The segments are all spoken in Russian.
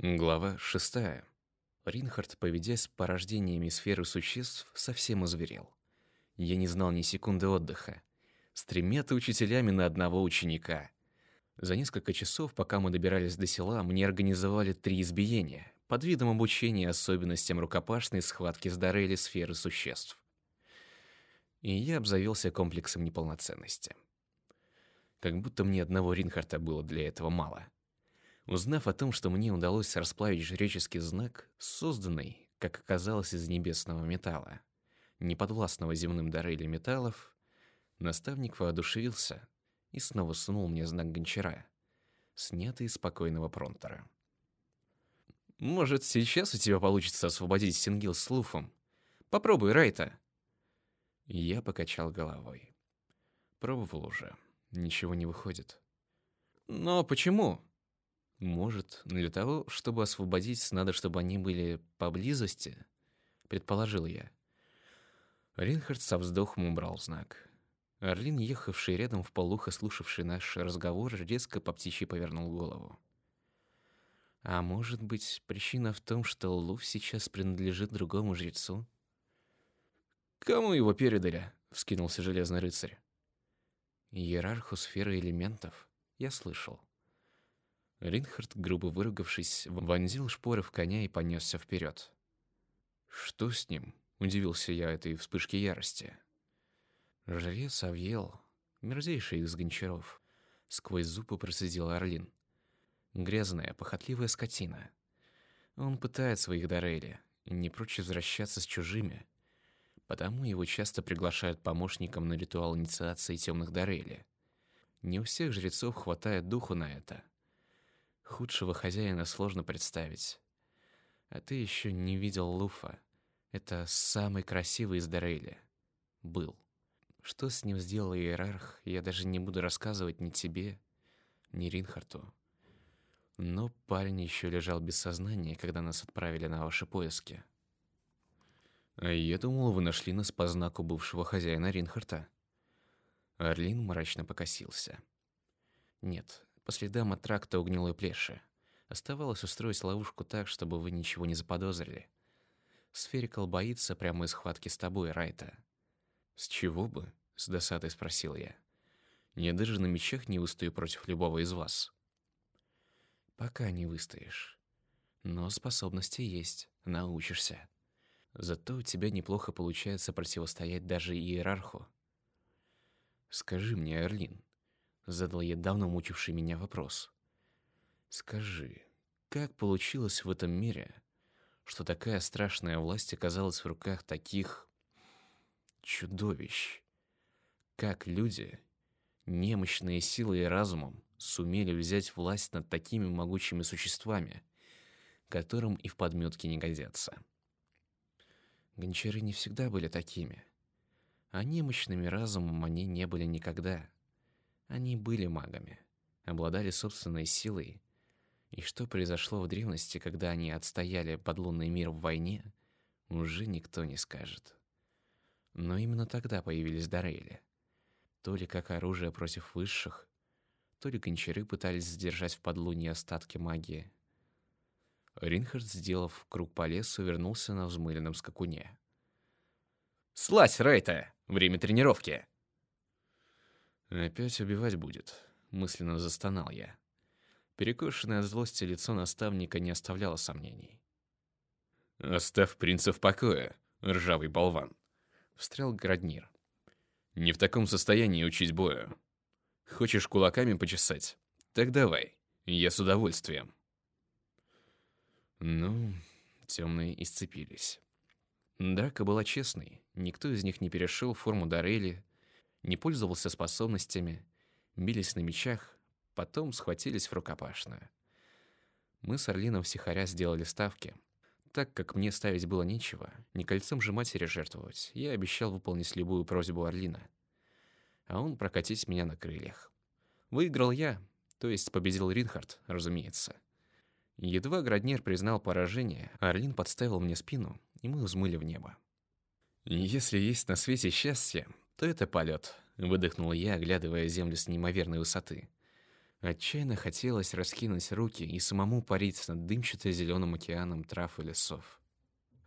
Глава шестая. Ринхард, поведясь с порождениями сферы существ, совсем озверел. Я не знал ни секунды отдыха. С тремя-то учителями на одного ученика. За несколько часов, пока мы добирались до села, мне организовали три избиения под видом обучения особенностям рукопашной схватки с Дарели сферы существ. И я обзавелся комплексом неполноценности. Как будто мне одного Ринхарта было для этого мало. Узнав о том, что мне удалось расплавить жреческий знак, созданный, как оказалось, из небесного металла, неподвластного земным Дарели металлов, наставник воодушевился и снова сунул мне знак гончара, снятый из спокойного пронтера. «Может, сейчас у тебя получится освободить Сингил с Луфом? Попробуй, Райта!» Я покачал головой. Пробовал уже. Ничего не выходит. «Но почему?» Может, для того, чтобы освободить, надо, чтобы они были поблизости, предположил я. Ринхард со вздохом убрал знак. Орлин, ехавший рядом в полухо слушавший наш разговор, резко по птичьи повернул голову. А может быть, причина в том, что Лув сейчас принадлежит другому жрецу? Кому его передали? вскинулся железный рыцарь. Иерарху сферы элементов. Я слышал. Ринхард, грубо выругавшись, вонзил шпоры в коня и понесся вперед. «Что с ним?» — удивился я этой вспышке ярости. «Жрец Авьел, мерзейший из гончаров», — сквозь зубы процедил Орлин. «Грязная, похотливая скотина. Он пытает своих Дарели и не прочь возвращаться с чужими, потому его часто приглашают помощником на ритуал инициации темных Дарели. Не у всех жрецов хватает духу на это». Худшего хозяина сложно представить. А ты еще не видел Луфа. Это самый красивый из Дарейли. Был. Что с ним сделал иерарх, я даже не буду рассказывать ни тебе, ни Ринхарту. Но парень еще лежал без сознания, когда нас отправили на ваши поиски. А я думал, вы нашли нас по знаку бывшего хозяина Ринхарта. Орлин мрачно покосился. Нет, по следам от тракта угнилой плеши. Оставалось устроить ловушку так, чтобы вы ничего не заподозрили. Сферикал боится прямой схватки с тобой, Райта. С чего бы? С досадой спросил я. Я даже на мечах не выстою против любого из вас. Пока не выстоишь. Но способности есть, научишься. Зато у тебя неплохо получается противостоять даже иерарху. Скажи мне, Эрлин, Задал я давно мучивший меня вопрос. Скажи, как получилось в этом мире, что такая страшная власть оказалась в руках таких чудовищ? Как люди, немощные силой и разумом, сумели взять власть над такими могучими существами, которым и в подметке не годятся? Гончары не всегда были такими, а немощными разумом они не были никогда. Они были магами, обладали собственной силой. И что произошло в древности, когда они отстояли подлунный мир в войне, уже никто не скажет. Но именно тогда появились Дарейли. То ли как оружие против высших, то ли гончары пытались сдержать в подлунье остатки магии. Ринхард, сделав круг по лесу, вернулся на взмыленном скакуне. «Слазь, Рейта! Время тренировки!» «Опять убивать будет», — мысленно застонал я. Перекошенное от злости лицо наставника не оставляло сомнений. «Оставь принца в покое, ржавый болван», — встрял Граднир. «Не в таком состоянии учить бою. Хочешь кулаками почесать? Так давай, я с удовольствием». Ну, темные исцепились. Драка была честной, никто из них не перешел форму Дарели, не пользовался способностями, бились на мечах, потом схватились в рукопашную. Мы с Орлином всехаря сделали ставки. Так как мне ставить было нечего, не кольцом же матери жертвовать, я обещал выполнить любую просьбу Орлина. А он прокатить меня на крыльях. Выиграл я, то есть победил Ринхард, разумеется. Едва Граднер признал поражение, Орлин подставил мне спину, и мы взмыли в небо. Если есть на свете счастье, то это полет», — выдохнул я, оглядывая землю с неимоверной высоты. Отчаянно хотелось раскинуть руки и самому парить над дымчато-зеленым океаном трав и лесов.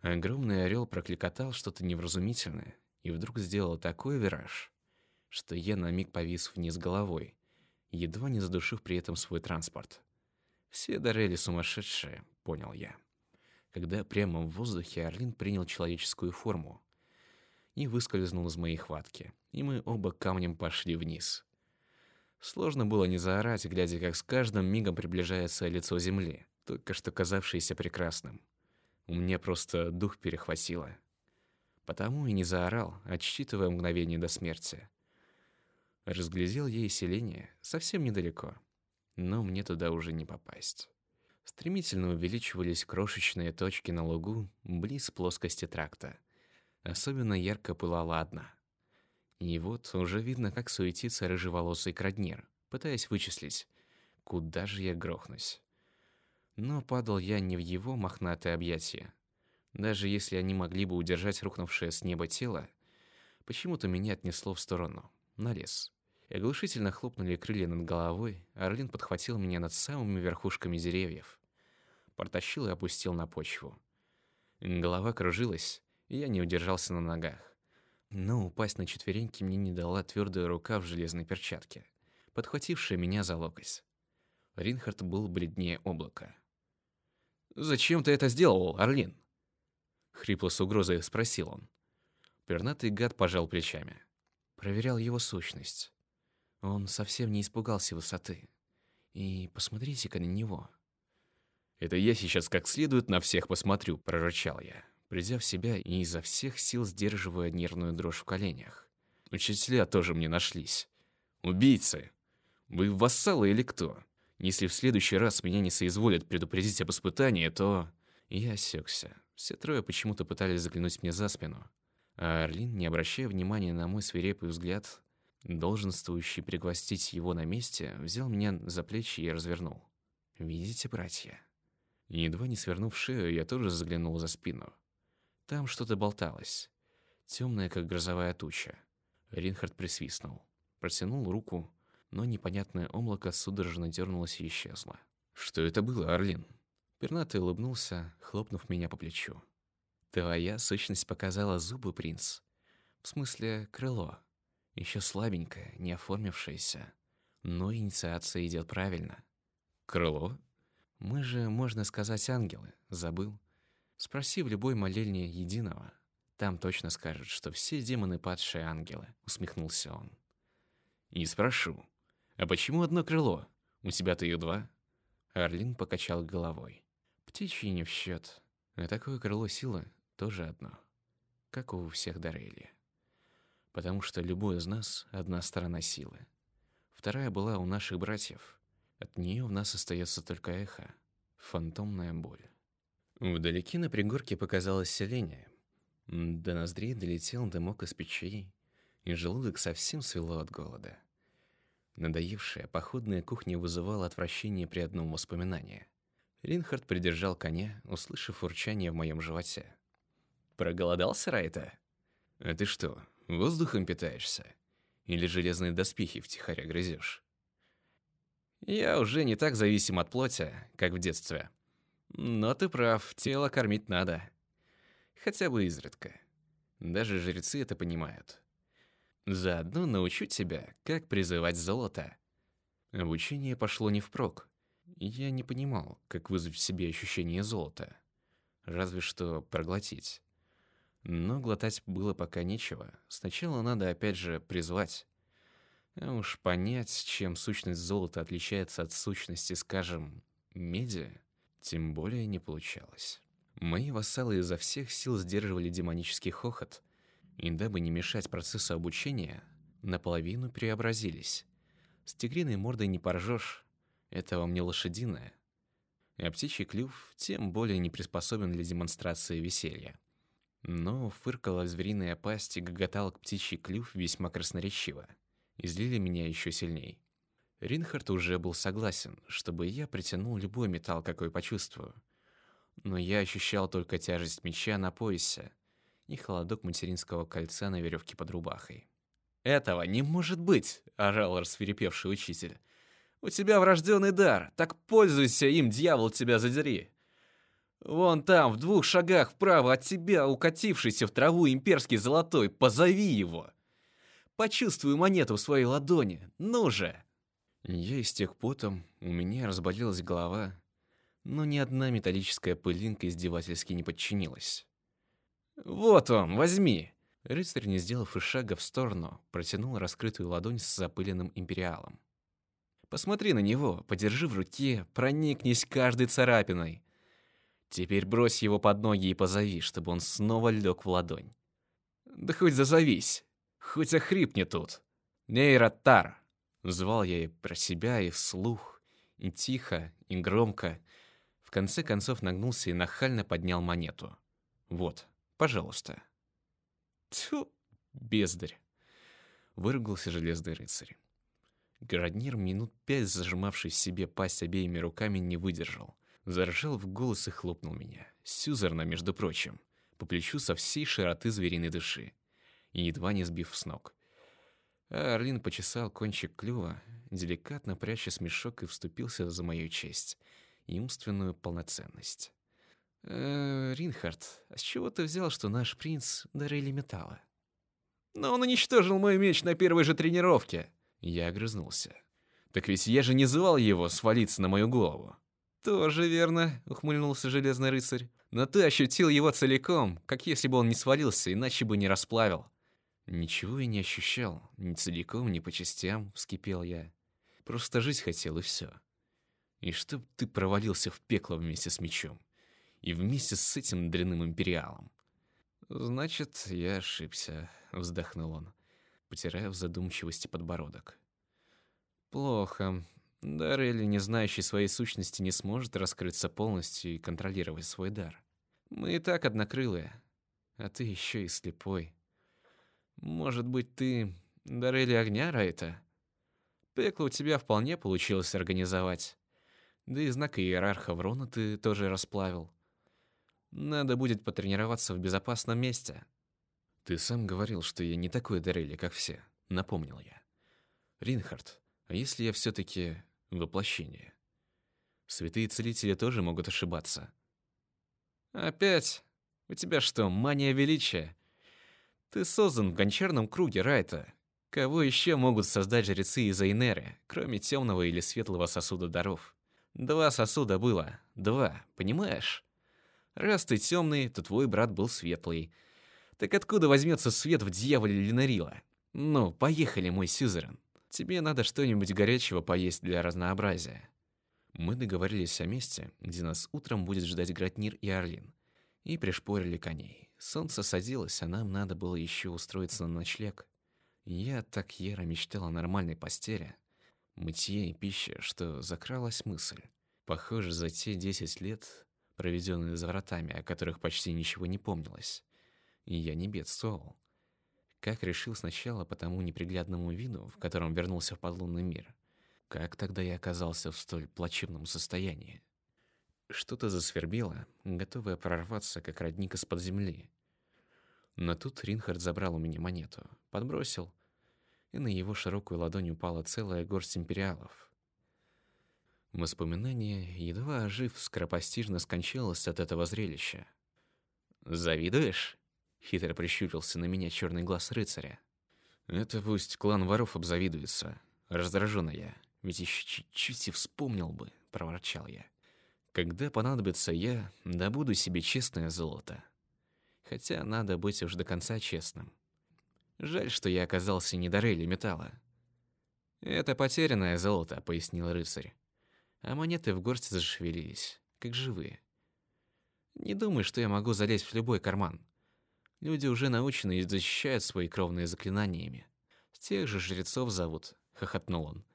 Огромный орел прокликотал что-то невразумительное и вдруг сделал такой вираж, что я на миг повис вниз головой, едва не задушив при этом свой транспорт. Все дарели сумасшедшие, понял я. Когда прямо в воздухе орлин принял человеческую форму и выскользнул из моей хватки, и мы оба камнем пошли вниз. Сложно было не заорать, глядя, как с каждым мигом приближается лицо земли, только что казавшееся прекрасным. У меня просто дух перехватило. Потому и не заорал, отсчитывая мгновение до смерти. Разглядел ей селение совсем недалеко, но мне туда уже не попасть. Стремительно увеличивались крошечные точки на лугу близ плоскости тракта. Особенно ярко пылала одна. И вот уже видно, как суетится рыжеволосый краднир, пытаясь вычислить, куда же я грохнусь. Но падал я не в его мохнатое объятие. Даже если они могли бы удержать рухнувшее с неба тело, почему-то меня отнесло в сторону, на лес. И оглушительно хлопнули крылья над головой, Орлин подхватил меня над самыми верхушками деревьев, протащил и опустил на почву. Голова кружилась, и я не удержался на ногах. Но упасть на четвереньки мне не дала твердая рука в железной перчатке, подхватившая меня за локоть. Ринхард был бледнее облака. «Зачем ты это сделал, Орлин?» Хрипло с угрозой спросил он. Пернатый гад пожал плечами. Проверял его сущность. Он совсем не испугался высоты. И посмотрите-ка на него. «Это я сейчас как следует на всех посмотрю», — прорычал я, придя в себя и изо всех сил сдерживая нервную дрожь в коленях. Учителя тоже мне нашлись. «Убийцы! Вы вассалы или кто? Если в следующий раз меня не соизволят предупредить об испытании, то...» Я осекся. Все трое почему-то пытались заглянуть мне за спину. А Арлин, не обращая внимания на мой свирепый взгляд, долженствующий пригвоздить его на месте, взял меня за плечи и развернул. «Видите, братья?» Едва не свернув шею, я тоже заглянул за спину. Там что-то болталось, темное, как грозовая туча. Ринхард присвистнул, протянул руку, но непонятное облако судорожно дернулось и исчезло. «Что это было, Орлин?» Пернатый улыбнулся, хлопнув меня по плечу. «Твоя сущность показала зубы, принц. В смысле, крыло. Еще слабенькое, не оформившееся. Но инициация идет правильно». «Крыло?» Мы же, можно сказать, ангелы. Забыл? Спроси в любой молельне единого. Там точно скажут, что все демоны падшие ангелы, усмехнулся он. Не спрошу. А почему одно крыло? У тебя-то их два? Орлин покачал головой. Птичьи не в счет. А такое крыло силы тоже одно. Как у всех Дарелия. Потому что любой из нас одна сторона силы. Вторая была у наших братьев — от нее в нас остается только эхо, фантомная боль. Вдалеке на пригорке показалось селение. До ноздрей долетел дымок из печей, и желудок совсем свело от голода. Надоевшая походная кухня вызывала отвращение при одном воспоминании. Ринхард придержал коня, услышав урчание в моем животе. «Проголодался, Райта? А ты что, воздухом питаешься? Или железные доспехи втихаря грызешь?» Я уже не так зависим от плоти, как в детстве. Но ты прав, тело кормить надо. Хотя бы изредка. Даже жрецы это понимают. Заодно научу тебя, как призывать золото. Обучение пошло не впрок. Я не понимал, как вызвать в себе ощущение золота. Разве что проглотить. Но глотать было пока нечего. Сначала надо опять же призвать. А уж понять, чем сущность золота отличается от сущности, скажем, меди, тем более не получалось. Мои вассалы изо всех сил сдерживали демонический хохот, и дабы не мешать процессу обучения, наполовину преобразились. С тигриной мордой не поржешь, это вам не лошадиное. А птичий клюв тем более не приспособен для демонстрации веселья. Но фыркала звериная пасть и гоготал к птичий клюв весьма красноречиво и злили меня еще сильней. Ринхард уже был согласен, чтобы я притянул любой металл, какой почувствую. Но я ощущал только тяжесть меча на поясе и холодок материнского кольца на веревке под рубахой. «Этого не может быть!» – орал рассверепевший учитель. У тебя врожденный дар, так пользуйся им, дьявол тебя задери. Вон там, в двух шагах вправо от тебя, укатившийся в траву имперский золотой, позови его. Почувствуй монету в своей ладони, ну же!» Я истек потом, у меня разболелась голова, но ни одна металлическая пылинка издевательски не подчинилась. «Вот он, возьми!» Рыцарь, не сделав и шага в сторону, протянул раскрытую ладонь с запыленным империалом. «Посмотри на него, подержи в руке, проникнись каждой царапиной. Теперь брось его под ноги и позови, чтобы он снова лег в ладонь. Да хоть зазовись, хоть охрипни тут. Нейротар!» Звал я и про себя, и вслух, и тихо, и громко. В конце концов нагнулся и нахально поднял монету. «Вот, пожалуйста». Тьфу, бездарь. Выругался железный рыцарь. Граднир, минут пять зажимавший себе пасть обеими руками, не выдержал. Заржал в голос и хлопнул меня. Сюзерна, между прочим, по плечу со всей широты звериной души. И едва не сбив с ног. А Орлин почесал кончик клюва, деликатно пряча смешок и вступился за мою честь и умственную полноценность. «Э, Ринхард, а с чего ты взял, что наш принц дарили металла?» «Но он уничтожил мой меч на первой же тренировке!» Я огрызнулся. «Так ведь я же не звал его свалиться на мою голову!» «Тоже верно», — ухмыльнулся Железный Рыцарь. «Но ты ощутил его целиком, как если бы он не свалился, иначе бы не расплавил. «Ничего я не ощущал, ни целиком, ни по частям», — вскипел я. «Просто жить хотел, и все. И чтоб ты провалился в пекло вместе с мечом. И вместе с этим дряным империалом». «Значит, я ошибся», — вздохнул он, потирая в задумчивости подбородок. «Плохо. Дарели, не знающий своей сущности, не сможет раскрыться полностью и контролировать свой дар. Мы и так однокрылые, а ты еще и слепой». Может быть, ты Дарели огня, Райта? Пекло у тебя вполне получилось организовать. Да и знак иерарха Врона ты тоже расплавил. Надо будет потренироваться в безопасном месте. Ты сам говорил, что я не такой Дарели, как все, напомнил я. Ринхард, а если я все таки воплощение? Святые целители тоже могут ошибаться. Опять? У тебя что, мания величия? Ты создан в гончарном круге, Райта. Кого еще могут создать жрецы из Айнеры, кроме темного или светлого сосуда даров? Два сосуда было. Два, понимаешь? Раз ты темный, то твой брат был светлый. Так откуда возьмется свет в дьяволе Ленарила? Ну, поехали, мой сюзерен. Тебе надо что-нибудь горячего поесть для разнообразия. Мы договорились о месте, где нас утром будет ждать Гратнир и Орлин, и пришпорили коней. Солнце садилось, а нам надо было еще устроиться на ночлег. Я так яро мечтал о нормальной постели, мытье и пище, что закралась мысль. Похоже, за те десять лет, проведенные за вратами, о которых почти ничего не помнилось, я не бедствовал. Как решил сначала по тому неприглядному виду, в котором вернулся в подлунный мир. Как тогда я оказался в столь плачевном состоянии? Что-то засвербело, готовое прорваться, как родник из-под земли. Но тут Ринхард забрал у меня монету, подбросил, и на его широкую ладонь упала целая горсть империалов. Воспоминание, едва ожив, скоропостижно скончалось от этого зрелища. «Завидуешь?» — хитро прищурился на меня черный глаз рыцаря. «Это пусть клан воров обзавидуется», — раздражена я. «Ведь еще чуть-чуть и вспомнил бы», — проворчал я. Когда понадобится, я добуду себе честное золото. Хотя надо быть уж до конца честным. Жаль, что я оказался не дарели металла. «Это потерянное золото», — пояснил рыцарь. А монеты в горсти зашевелились, как живые. Не думай, что я могу залезть в любой карман. Люди уже научены и защищают свои кровные заклинаниями. Тех же жрецов зовут, хохотнул он.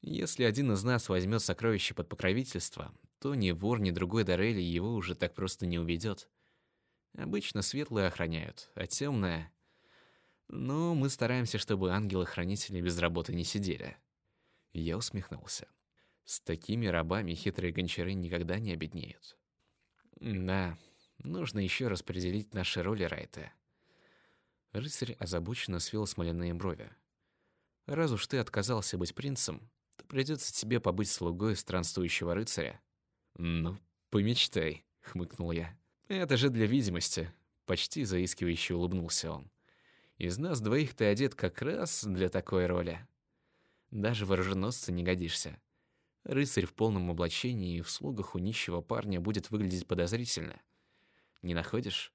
Если один из нас возьмет сокровище под покровительство, то ни вор, ни другой Дарели его уже так просто не уведет. Обычно светлые охраняют, а темные... Ну, мы стараемся, чтобы ангелы-хранители без работы не сидели. Я усмехнулся. С такими рабами хитрые гончары никогда не обеднеют. Да, нужно еще распределить наши роли, Райта. Рыцарь озабоченно свел смоляные брови. Раз уж ты отказался быть принцем, то придется тебе побыть слугой странствующего рыцаря. Ну, помечтай, хмыкнул я. Это же для видимости, почти заискивающе улыбнулся он. Из нас двоих ты одет как раз для такой роли. Даже в оруженосце не годишься. Рыцарь в полном облачении и в слугах у нищего парня будет выглядеть подозрительно. Не находишь?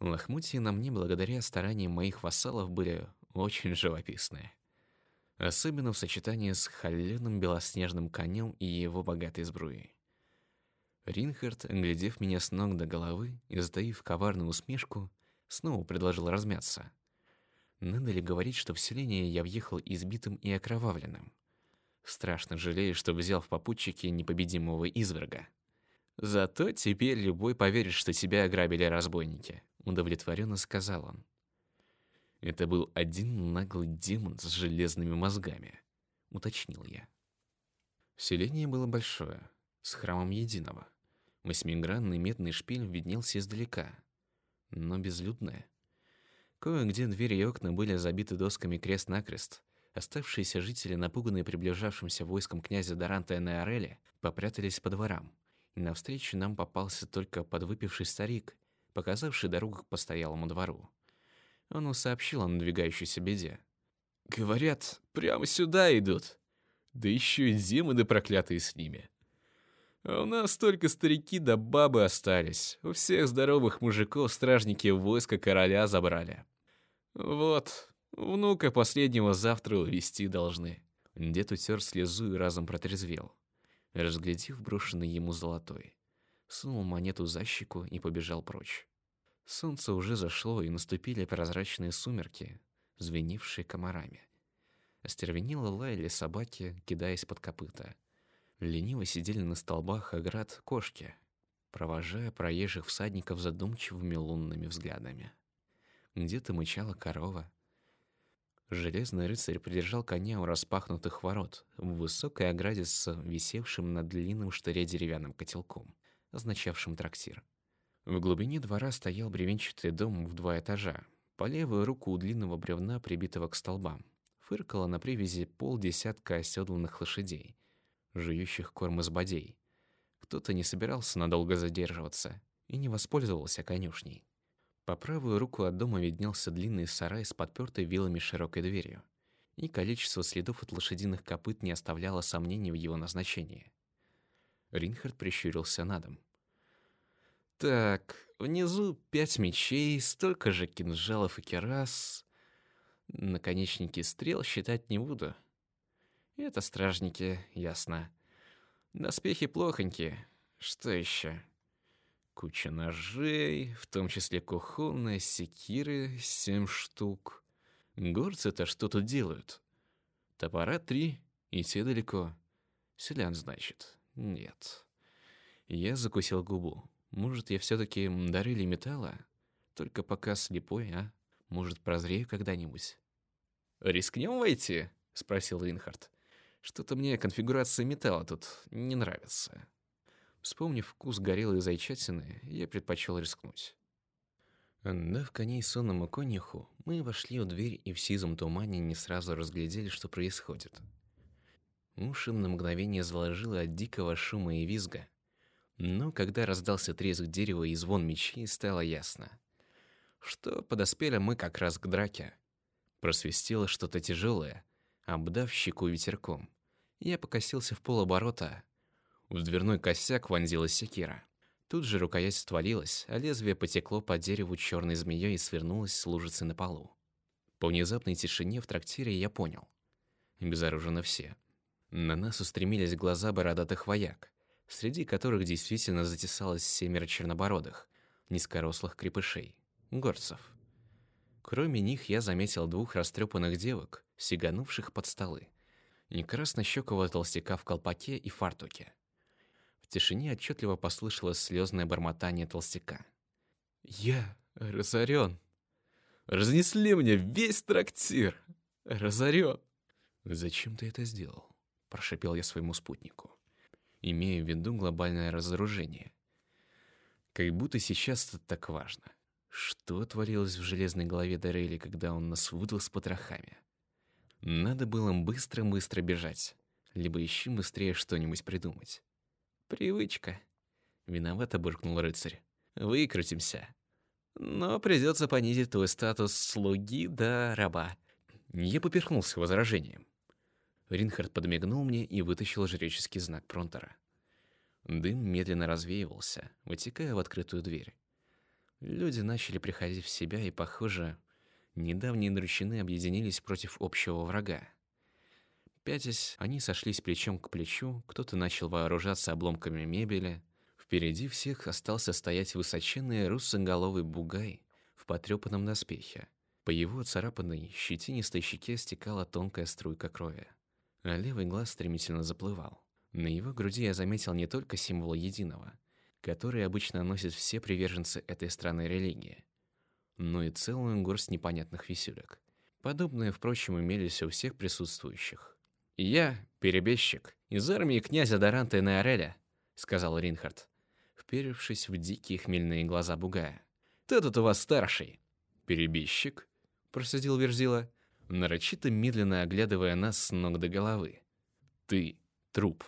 Лохмотья на мне благодаря стараниям моих вассалов были очень живописные. Особенно в сочетании с холеным белоснежным конем и его богатой сбруей. Ринхард, глядев меня с ног до головы и затаив коварную усмешку, снова предложил размяться. Надо ли говорить, что в селение я въехал избитым и окровавленным? Страшно жалею, что взял в попутчики непобедимого изверга. Зато теперь любой поверит, что тебя ограбили разбойники, удовлетворенно сказал он. Это был один наглый демон с железными мозгами, уточнил я. Селение было большое, с храмом единого. Восьмигранный медный шпиль виднелся издалека, но безлюдное. Кое-где двери и окна были забиты досками крест-накрест, Оставшиеся жители, напуганные приближавшимся войском князя Даранта Энеорели, попрятались по дворам, и навстречу нам попался только подвыпивший старик, показавший дорогу к постоялому двору. Он сообщил о надвигающейся беде. «Говорят, прямо сюда идут. Да еще и демоны проклятые с ними. У нас только старики да бабы остались. У всех здоровых мужиков стражники войска короля забрали. Вот, Внука последнего завтра увести должны. Дед утер слезу и разом протрезвел. Разглядев брошенный ему золотой, сунул монету за щеку и побежал прочь. Солнце уже зашло, и наступили прозрачные сумерки, звенившие комарами. Остервенело лаяли собаки, кидаясь под копыта. Лениво сидели на столбах оград кошки, провожая проезжих всадников задумчивыми лунными взглядами. Где-то мычала корова, Железный рыцарь придержал коня у распахнутых ворот в высокой ограде с висевшим на длинном штыре деревянным котелком, означавшим трактир. В глубине двора стоял бревенчатый дом в два этажа. По левую руку у длинного бревна, прибитого к столбам, фыркало на привязи полдесятка оседланных лошадей, жующих корм из бодей. Кто-то не собирался надолго задерживаться и не воспользовался конюшней. По правую руку от дома виднелся длинный сарай с подпертой вилами широкой дверью, и количество следов от лошадиных копыт не оставляло сомнений в его назначении. Ринхард прищурился на дом. «Так, внизу пять мечей, столько же кинжалов и керас. Наконечники стрел считать не буду. Это стражники, ясно. Доспехи плохонькие. Что еще?» Куча ножей, в том числе кухонные секиры, семь штук. Горцы-то что тут делают? Топора три, и те далеко. Селян, значит? Нет. Я закусил губу. Может, я все-таки дарили металла? Только пока слепой, а? Может, прозрею когда-нибудь? «Рискнем войти?» — спросил Ринхард. «Что-то мне конфигурация металла тут не нравится». Вспомнив вкус горелой зайчатины, я предпочел рискнуть. Дав коней сонному конюху, мы вошли в дверь и в сизом тумане не сразу разглядели, что происходит. Уши на мгновение заложило от дикого шума и визга. Но когда раздался треск дерева и звон мечей, стало ясно, что подоспели мы как раз к драке. Просвистело что-то тяжелое, обдав щеку ветерком. Я покосился в полоборота, в дверной косяк вонзилась секира. Тут же рукоять отвалилась, а лезвие потекло по дереву черной змеей и свернулось с лужицы на полу. По внезапной тишине в трактире я понял. Безоружены все. На нас устремились глаза бородатых вояк, среди которых действительно затесалось семеро чернобородых, низкорослых крепышей, горцев. Кроме них я заметил двух растрепанных девок, сиганувших под столы, и краснощекого толстяка в колпаке и фартуке. В тишине отчетливо послышалось слезное бормотание толстяка. «Я разорен. Разнесли мне весь трактир. Разорен». «Зачем ты это сделал?» – прошипел я своему спутнику, имея в виду глобальное разоружение. Как будто сейчас это так важно. Что творилось в железной голове Дарели, когда он нас выдал с потрохами? Надо было быстро-быстро бежать. либо ищи быстрее что-нибудь придумать. Привычка. Виновато буркнул рыцарь. Выкрутимся. Но придется понизить твой статус слуги до раба. Я поперхнулся возражением. Ринхард подмигнул мне и вытащил жреческий знак Пронтера. Дым медленно развеивался, вытекая в открытую дверь. Люди начали приходить в себя, и, похоже, недавние дручины объединились против общего врага. Пятясь, они сошлись плечом к плечу, кто-то начал вооружаться обломками мебели. Впереди всех остался стоять высоченный русоголовый бугай в потрепанном доспехе. По его царапанной, щетинистой щеке стекала тонкая струйка крови, а левый глаз стремительно заплывал. На его груди я заметил не только символ единого, который обычно носят все приверженцы этой странной религии, но и целую горсть непонятных висюлек. Подобные, впрочем, имелись у всех присутствующих. «Я перебежчик из армии князя Даранта Неореля», — сказал Ринхард, вперевшись в дикие хмельные глаза Бугая. «Кто тут у вас старший?» «Перебежчик?» — просидел Верзила, нарочито медленно оглядывая нас с ног до головы. «Ты труп».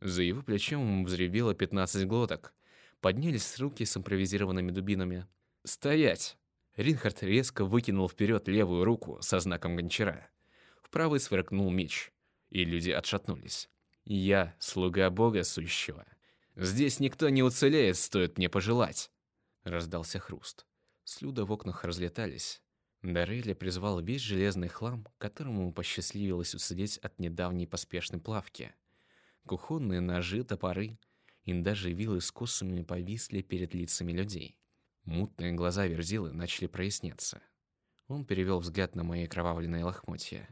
За его плечом взревело пятнадцать глоток. Поднялись руки с импровизированными дубинами. «Стоять!» Ринхард резко выкинул вперед левую руку со знаком гончара. В правой сверкнул меч, и люди отшатнулись. «Я слуга бога сущего. Здесь никто не уцелеет, стоит мне пожелать!» Раздался хруст. Слюда в окнах разлетались. Дарейли призвал весь железный хлам, которому посчастливилось уцелеть от недавней поспешной плавки – Кухонные ножи, топоры и даже вилы с косами повисли перед лицами людей. Мутные глаза Верзилы начали проясняться. Он перевел взгляд на мои кровавленные лохмотья.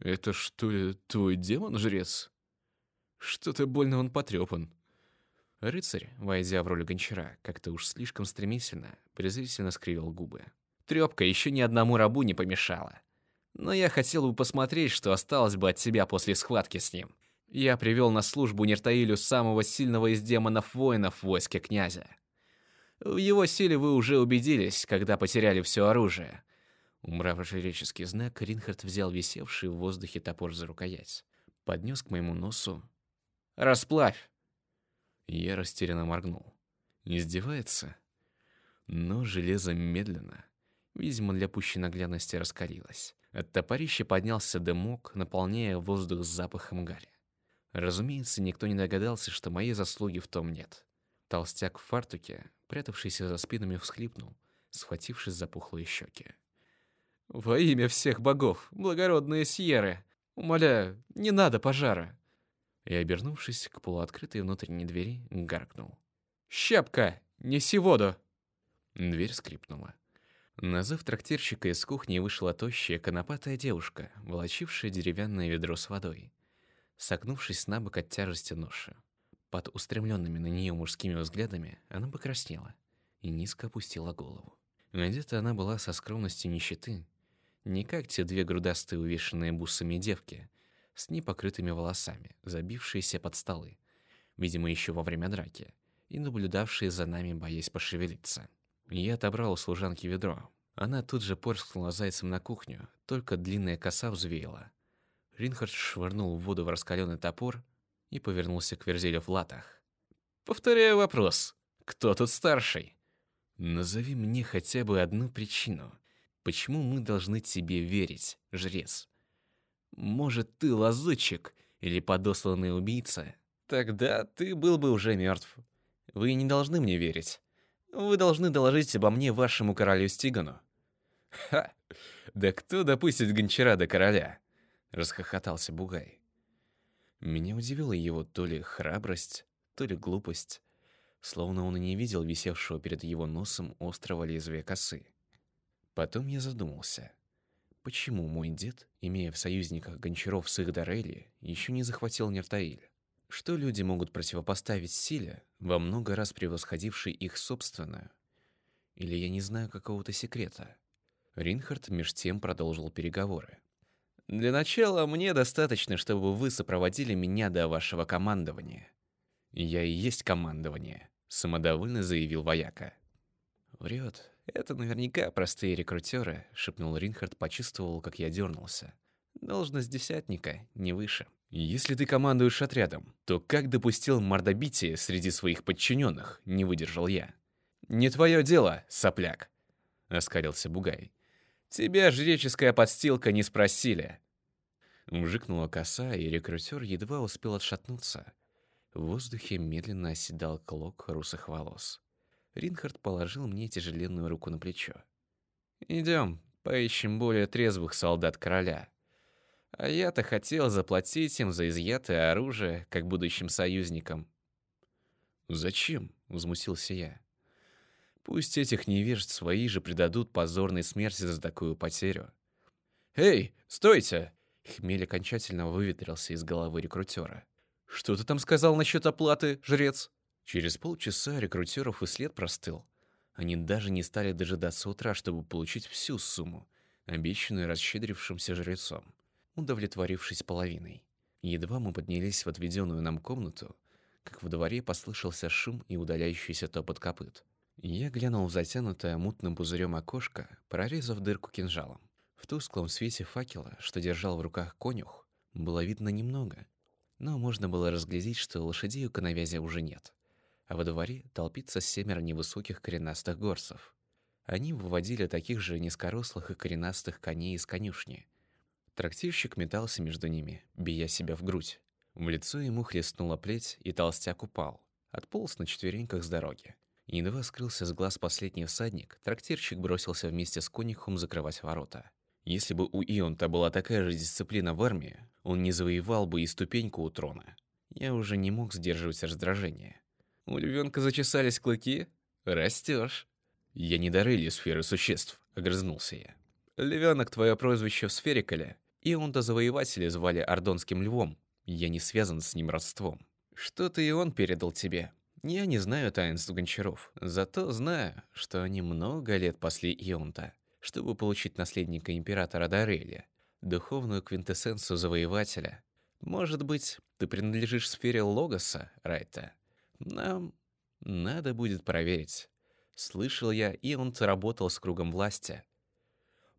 «Это что ли твой демон, жрец? Что-то больно он потрепан». Рыцарь, войдя в роль гончара, как-то уж слишком стремительно, презрительно скривил губы. Трёпка еще ни одному рабу не помешала. Но я хотел бы посмотреть, что осталось бы от себя после схватки с ним. Я привел на службу Нертаилю самого сильного из демонов-воинов в войске князя. В его силе вы уже убедились, когда потеряли все оружие. Умрав жреческий знак, Ринхард взял висевший в воздухе топор за рукоять. Поднес к моему носу. «Расплавь!» Я растерянно моргнул. Издевается? Но железо медленно, видимо, для пущей наглядности раскалилось. От топорища поднялся дымок, наполняя воздух запахом гари. Разумеется, никто не догадался, что моей заслуги в том нет. Толстяк в фартуке, прятавшийся за спинами, всхлипнул, схватившись за пухлые щеки. «Во имя всех богов, благородные сьеры! Умоляю, не надо пожара!» И, обернувшись к полуоткрытой внутренней двери, гаркнул. «Щепка, неси воду!» Дверь скрипнула. На зов трактирщика из кухни вышла тощая, конопатая девушка, волочившая деревянное ведро с водой согнувшись на бок от тяжести ноши. Под устремленными на нее мужскими взглядами она покраснела и низко опустила голову. Одета она была со скромностью нищеты, не как те две грудастые увешанные бусами девки, с непокрытыми волосами, забившиеся под столы, видимо, еще во время драки, и наблюдавшие за нами, боясь пошевелиться. Я отобрал у служанки ведро. Она тут же порскнула зайцем на кухню, только длинная коса взвеяла, Ринхард швырнул в воду в раскаленный топор и повернулся к Верзилю в латах. «Повторяю вопрос. Кто тут старший?» «Назови мне хотя бы одну причину. Почему мы должны тебе верить, жрец? Может, ты лазутчик или подосланный убийца? Тогда ты был бы уже мертв. Вы не должны мне верить. Вы должны доложить обо мне вашему королю Стигану». «Ха! Да кто допустит гончара до короля?» Расхохотался Бугай. Меня удивила его то ли храбрость, то ли глупость, словно он и не видел висевшего перед его носом острого лезвия косы. Потом я задумался, почему мой дед, имея в союзниках гончаров с их Дарели, еще не захватил Нертаиль? Что люди могут противопоставить силе, во много раз превосходившей их собственную? Или я не знаю какого-то секрета? Ринхард меж тем продолжил переговоры. Для начала мне достаточно, чтобы вы сопроводили меня до вашего командования. Я и есть командование, самодовольно заявил вояка. Врет. Это наверняка простые рекрутеры, шепнул Ринхард, почувствовал, как я дернулся. Должность десятника, не выше. Если ты командуешь отрядом, то как допустил мордобитие среди своих подчиненных, не выдержал я. Не твое дело, сопляк, оскалился Бугай. Тебя жреческая подстилка не спросили. Вжикнула коса, и рекрутер едва успел отшатнуться. В воздухе медленно оседал клок русых волос. Ринхард положил мне тяжеленную руку на плечо. «Идем, поищем более трезвых солдат короля. А я-то хотел заплатить им за изъятое оружие, как будущим союзникам». «Зачем?» — возмутился я. «Пусть этих невежд свои же предадут позорной смерти за такую потерю». «Эй, стойте!» Хмель окончательно выветрился из головы рекрутера. «Что ты там сказал насчет оплаты, жрец?» Через полчаса рекрутеров и след простыл. Они даже не стали дожидаться утра, чтобы получить всю сумму, обещанную расщедрившимся жрецом, удовлетворившись половиной. Едва мы поднялись в отведенную нам комнату, как в дворе послышался шум и удаляющийся топот копыт. Я глянул в затянутое мутным пузырем окошко, прорезав дырку кинжалом. В тусклом свете факела, что держал в руках конюх, было видно немного, но можно было разглядеть, что лошадей у коновязя уже нет а во дворе толпится семеро невысоких коренастых горцев. Они выводили таких же низкорослых и коренастых коней из конюшни. Трактирщик метался между ними, бия себя в грудь. В лицо ему хлестнула плеть, и толстяк упал. Отполз на четвереньках с дороги. Едва скрылся с глаз последний всадник, трактирщик бросился вместе с конюхом закрывать ворота. Если бы у Ионта была такая же дисциплина в армии, он не завоевал бы и ступеньку у трона. Я уже не мог сдерживать раздражение. У львенка зачесались клыки? Растешь. Я не дарыли сферы существ, огрызнулся я. Львенок твое прозвище в сфере Коля. И он-то завоеватели звали Ордонским львом. Я не связан с ним родством. Что-то и он передал тебе. Я не знаю таинств гончаров, зато знаю, что они много лет пасли Ионта, чтобы получить наследника императора Дарелия, духовную квинтэссенцию завоевателя. Может быть, ты принадлежишь сфере Логоса, Райта? Нам надо будет проверить. Слышал я, и он работал с кругом власти.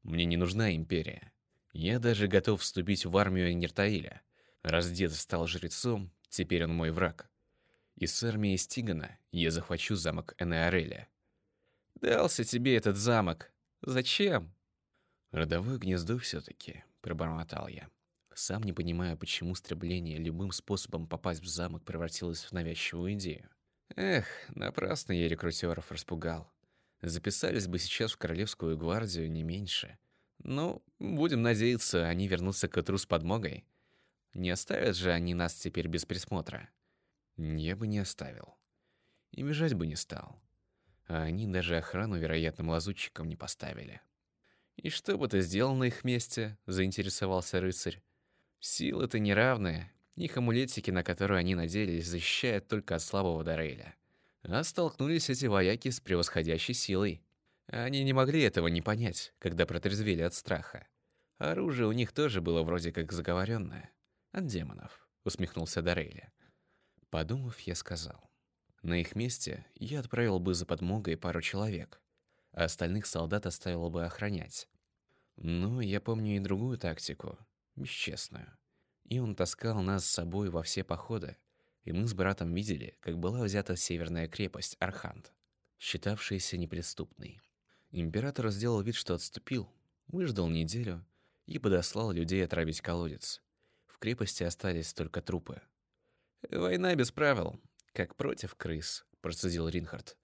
Мне не нужна империя. Я даже готов вступить в армию Нертаиля. Раз дед стал жрецом, теперь он мой враг. И с армией Стигана я захвачу замок Энеореля. Дался тебе этот замок. Зачем? Родовое гнездо все-таки, пробормотал я. Сам не понимая, почему стремление любым способом попасть в замок превратилось в навязчивую идею. Эх, напрасно я рекрутеров распугал. Записались бы сейчас в Королевскую гвардию не меньше. Ну, будем надеяться, они вернутся к утру с подмогой. Не оставят же они нас теперь без присмотра. Я бы не оставил. И бежать бы не стал. А они даже охрану вероятным лазутчикам не поставили. «И что бы ты сделал на их месте?» – заинтересовался рыцарь. Силы-то неравные. Их амулетики, на которые они надеялись, защищают только от слабого Дарейля. А столкнулись эти вояки с превосходящей силой. Они не могли этого не понять, когда протрезвели от страха. Оружие у них тоже было вроде как заговоренное. От демонов, усмехнулся Дарейля. Подумав, я сказал. На их месте я отправил бы за подмогой пару человек, а остальных солдат оставил бы охранять. Но я помню и другую тактику — бесчестную. И он таскал нас с собой во все походы, и мы с братом видели, как была взята северная крепость Архант, считавшаяся неприступной. Император сделал вид, что отступил, выждал неделю и подослал людей отравить колодец. В крепости остались только трупы. «Война без правил, как против крыс», — процедил Ринхард.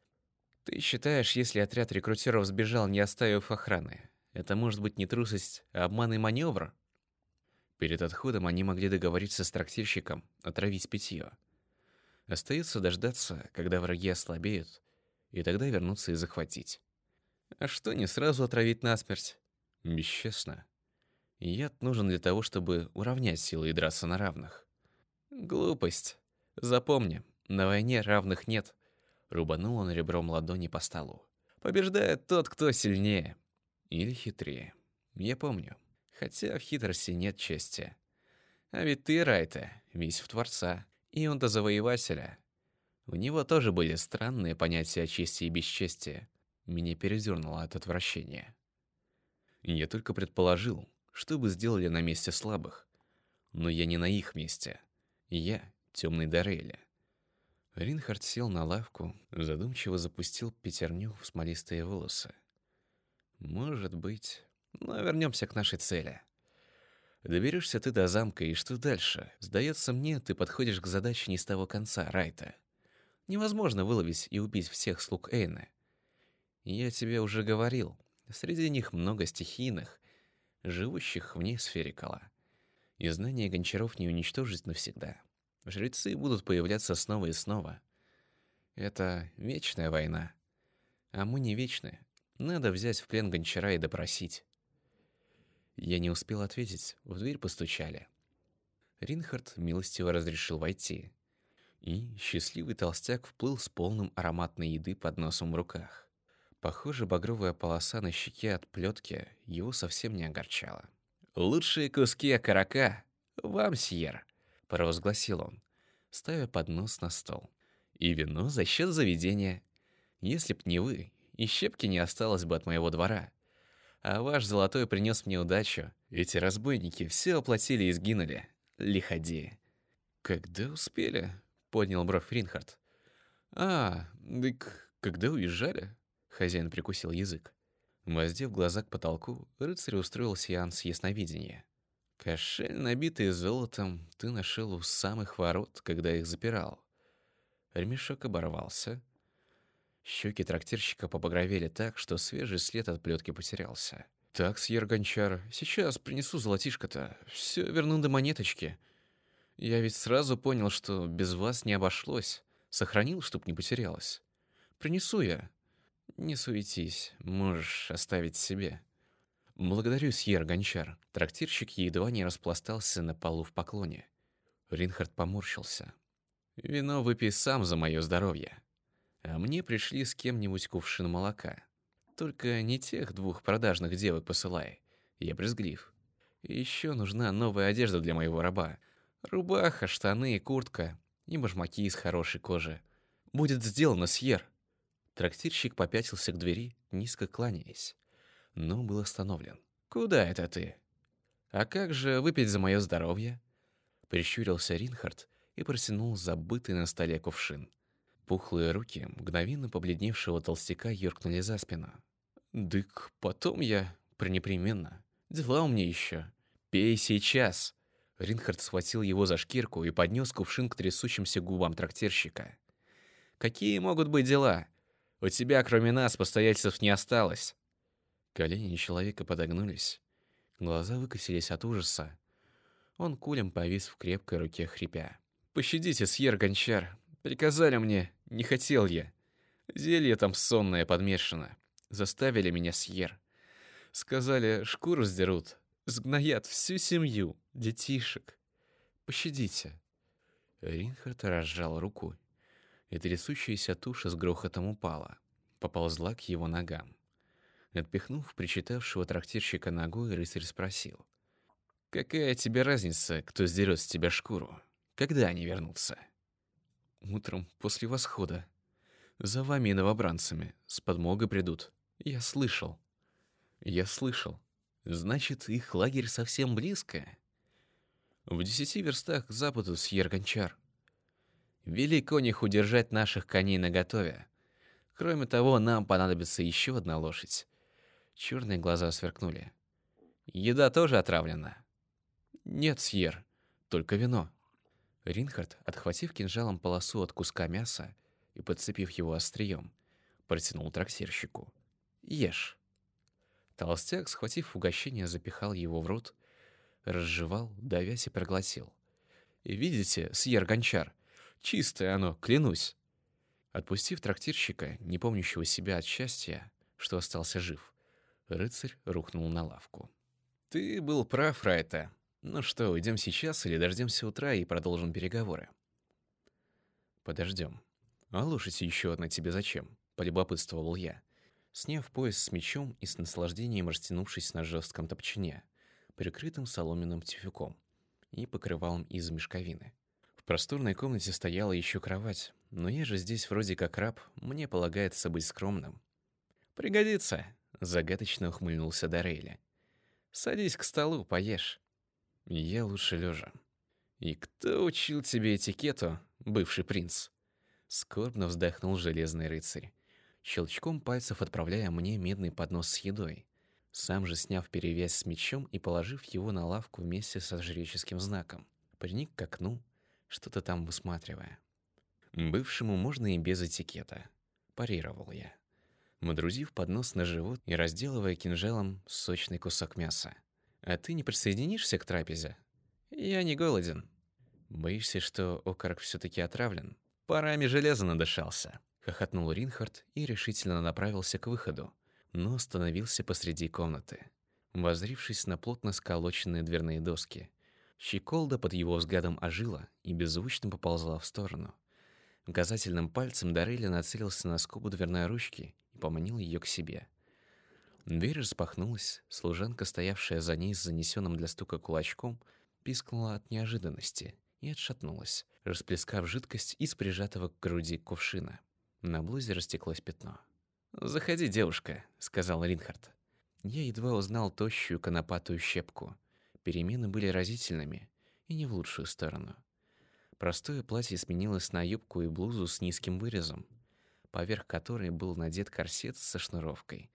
«Ты считаешь, если отряд рекрутеров сбежал, не оставив охраны, это может быть не трусость, а обман и маневр?» Перед отходом они могли договориться с трактирщиком отравить питье. Остается дождаться, когда враги ослабеют, и тогда вернуться и захватить. А что не сразу отравить насмерть? Бесчестно. Яд нужен для того, чтобы уравнять силы и драться на равных. Глупость. Запомни, на войне равных нет. Рубанул он ребром ладони по столу. Побеждает тот, кто сильнее. Или хитрее. Я помню. Хотя в хитрости нет чести. А ведь ты, Райта, весь в Творца, и он до завоевателя. У него тоже были странные понятия о чести и бесчестии. Меня передернуло от отвращения. Я только предположил, что бы сделали на месте слабых. Но я не на их месте. Я темный Дарейля. Ринхард сел на лавку, задумчиво запустил пятерню в смолистые волосы. Может быть, но вернемся к нашей цели. Доберешься ты до замка, и что дальше? Сдается мне, ты подходишь к задаче не с того конца, Райта. Невозможно выловить и убить всех слуг Эйны. Я тебе уже говорил, среди них много стихийных, живущих вне сферикала. И знания гончаров не уничтожить навсегда. Жрецы будут появляться снова и снова. Это вечная война. А мы не вечны. Надо взять в плен гончара и допросить. Я не успел ответить, в дверь постучали. Ринхард милостиво разрешил войти. И счастливый толстяк вплыл с полным ароматной еды под носом в руках. Похоже, багровая полоса на щеке от плетки его совсем не огорчала. «Лучшие куски окорока! Вам, Сьер!» — провозгласил он, ставя поднос на стол. «И вино за счет заведения. Если б не вы, и щепки не осталось бы от моего двора. А ваш золотой принес мне удачу. Эти разбойники все оплатили и сгинули. Лиходеи. Когда успели? Поднял бровь Ринхард. А, дык, когда уезжали? Хозяин прикусил язык. Воздев глаза к потолку, рыцарь устроил сеанс ясновидения. Кошель, набитый золотом, ты нашел у самых ворот, когда их запирал. Ремешок оборвался, Щеки трактирщика побагровели так, что свежий след от плетки потерялся. «Так, Сьер Гончар, сейчас принесу золотишко-то. Все верну до монеточки. Я ведь сразу понял, что без вас не обошлось. Сохранил, чтоб не потерялось. Принесу я. Не суетись, можешь оставить себе». «Благодарю, Сьер Гончар». Трактирщик едва не распластался на полу в поклоне. Ринхард поморщился. «Вино выпей сам за мое здоровье» а мне пришли с кем-нибудь кувшин молока. Только не тех двух продажных девок посылай. Я брезглив. И еще нужна новая одежда для моего раба. Рубаха, штаны, куртка и башмаки из хорошей кожи. Будет сделано, Сьер. Трактирщик попятился к двери, низко кланяясь, но был остановлен. Куда это ты? А как же выпить за мое здоровье? Прищурился Ринхард и протянул забытый на столе кувшин. Пухлые руки мгновенно побледневшего толстяка юркнули за спину. «Дык, потом я... пренепременно. Дела у меня еще. Пей сейчас!» Ринхард схватил его за шкирку и поднес кувшин к трясущимся губам трактирщика. «Какие могут быть дела? У тебя, кроме нас, постояльцев не осталось». Колени человека подогнулись. Глаза выкосились от ужаса. Он кулем повис в крепкой руке, хрипя. «Пощадите, Сьер Гончар, Приказали мне, не хотел я. Зелье там сонное подмешано. Заставили меня съер. Сказали, шкуру сдерут. Сгноят всю семью, детишек. Пощадите. Ринхард разжал руку, и трясущаяся туша с грохотом упала, поползла к его ногам. Отпихнув причитавшего трактирщика ногой, рыцарь спросил. «Какая тебе разница, кто сдерет с тебя шкуру? Когда они вернутся?» Утром после восхода. За вами и новобранцами. С подмогой придут. Я слышал. Я слышал. Значит, их лагерь совсем близко. В десяти верстах к западу с Ергончар. Вели конюх удержать наших коней наготове. Кроме того, нам понадобится еще одна лошадь. Черные глаза сверкнули. Еда тоже отравлена? Нет, Сьер, только вино. Ринхард, отхватив кинжалом полосу от куска мяса и подцепив его острием, протянул трактирщику. «Ешь». Толстяк, схватив угощение, запихал его в рот, разжевал, давясь и проглотил. Видите, съер гончар, чистое оно, клянусь. Отпустив трактирщика, не помнящего себя от счастья, что остался жив, рыцарь рухнул на лавку. «Ты был прав, Райта. Ну что, уйдем сейчас или дождемся утра и продолжим переговоры? Подождем. А лошадь еще одна тебе зачем? Полюбопытствовал я. Сняв пояс с мечом и с наслаждением растянувшись на жестком топчине, прикрытым соломенным тюфяком и покрывалом из мешковины. Просторной комнате стояла еще кровать, но я же здесь вроде как раб, мне полагается быть скромным. «Пригодится», — загадочно ухмыльнулся Дарейли. «Садись к столу, поешь». Я лучше лежа. И кто учил тебе этикету, бывший принц? Скорбно вздохнул железный рыцарь, щелчком пальцев отправляя мне медный поднос с едой, сам же сняв перевязь с мечом и положив его на лавку вместе со жреческим знаком. Приник к окну, что-то там высматривая. Бывшему можно и без этикета, парировал я, мадрузив поднос на живот и разделывая кинжалом сочный кусок мяса. А ты не присоединишься к трапезе? Я не голоден. Боишься, что окорок все таки отравлен? Парами железа надышался, хохотнул Ринхард и решительно направился к выходу, но остановился посреди комнаты, воззрившись на плотно сколоченные дверные доски. Щеколда под его взглядом ожила и беззвучно поползла в сторону. Указательным пальцем Дарейли нацелился на скобу дверной ручки и поманил ее к себе. Дверь распахнулась, служанка, стоявшая за ней с занесенным для стука кулачком, пискнула от неожиданности и отшатнулась, расплескав жидкость из прижатого к груди кувшина. На блузе растеклось пятно. «Заходи, девушка», — сказал Ринхард. Я едва узнал тощую конопатую щепку. Перемены были разительными, и не в лучшую сторону. Простое платье сменилось на юбку и блузу с низким вырезом, поверх которой был надет корсет со шнуровкой,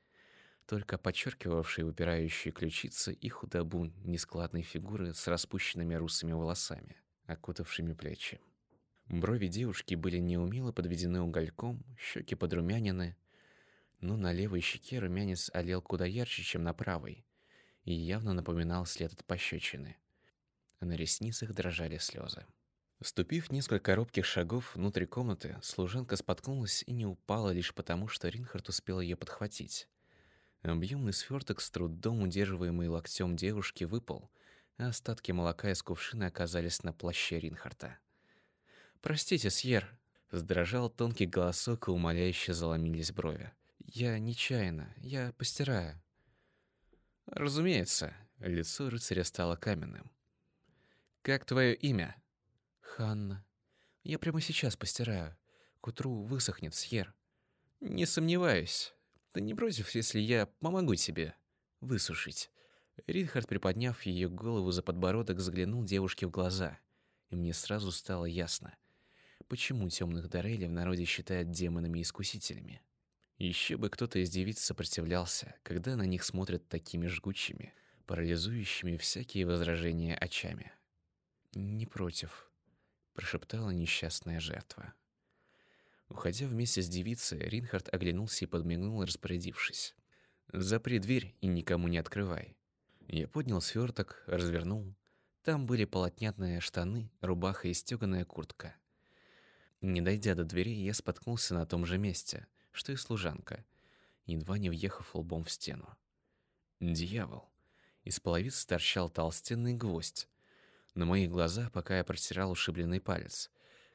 только подчеркивавший выпирающие ключицы и худобу нескладной фигуры с распущенными русыми волосами, окутавшими плечи. Брови девушки были неумело подведены угольком, щеки подрумянины, но на левой щеке румянец олел куда ярче, чем на правой, и явно напоминал след от пощечины. На ресницах дрожали слезы. Ступив несколько робких шагов внутрь комнаты, служанка споткнулась и не упала лишь потому, что Ринхард успел ее подхватить. Объемный сверток с трудом удерживаемый локтем девушки выпал, а остатки молока из кувшина оказались на плаще Ринхарта. «Простите, Сьер!» — сдрожал тонкий голосок, и умоляюще заломились брови. «Я нечаянно, я постираю». «Разумеется», — лицо рыцаря стало каменным. «Как твое имя?» «Ханна. Я прямо сейчас постираю. К утру высохнет, Сьер». «Не сомневаюсь. Ты не против, если я помогу тебе высушить?» Ринхард, приподняв ее голову за подбородок, заглянул девушке в глаза, и мне сразу стало ясно, почему темных Дорелей в народе считают демонами-искусителями. Еще бы кто-то из девиц сопротивлялся, когда на них смотрят такими жгучими, парализующими всякие возражения очами. «Не против», — прошептала несчастная жертва. Уходя вместе с девицей, Ринхард оглянулся и подмигнул, распорядившись. «Запри дверь и никому не открывай». Я поднял сверток, развернул. Там были полотняные штаны, рубаха и стеганая куртка. Не дойдя до двери, я споткнулся на том же месте, что и служанка, едва не въехав лбом в стену. Дьявол! Из половицы торчал толстенный гвоздь. На моих глазах, пока я протирал ушибленный палец,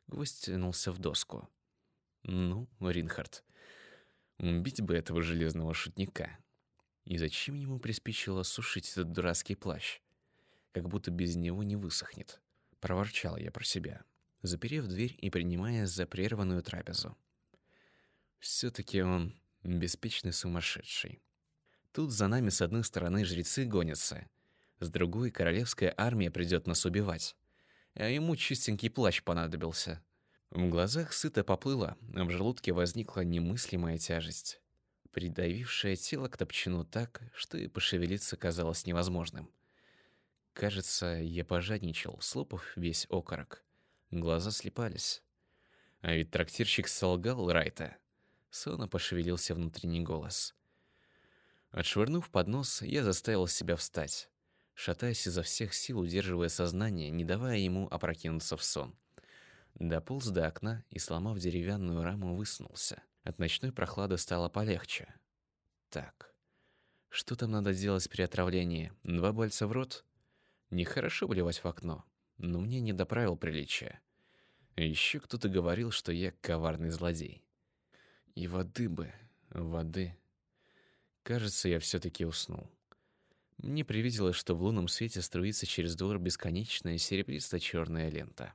гвоздь тянулся в доску. Ну, Ринхард, убить бы этого железного шутника. И зачем ему приспичило сушить этот дурацкий плащ? Как будто без него не высохнет. Проворчал я про себя, заперев дверь и принимая за прерванную трапезу. Все-таки он беспечный сумасшедший. Тут за нами с одной стороны жрецы гонятся, с другой королевская армия придет нас убивать. А ему чистенький плащ понадобился. В глазах сыто поплыло, а в желудке возникла немыслимая тяжесть, придавившая тело к топчину так, что и пошевелиться казалось невозможным. Кажется, я пожадничал, слопав весь окорок. Глаза слепались. А ведь трактирщик солгал Райта. Сонно пошевелился внутренний голос. Отшвырнув поднос, я заставил себя встать, шатаясь изо всех сил, удерживая сознание, не давая ему опрокинуться в сон. Дополз до окна и, сломав деревянную раму, высунулся. От ночной прохлады стало полегче. Так, что там надо делать при отравлении? Два пальца в рот? Нехорошо блевать в окно, но мне не до приличия. Еще кто-то говорил, что я коварный злодей. И воды бы, воды. Кажется, я все-таки уснул. Мне привиделось, что в лунном свете струится через двор бесконечная серебристо-черная лента.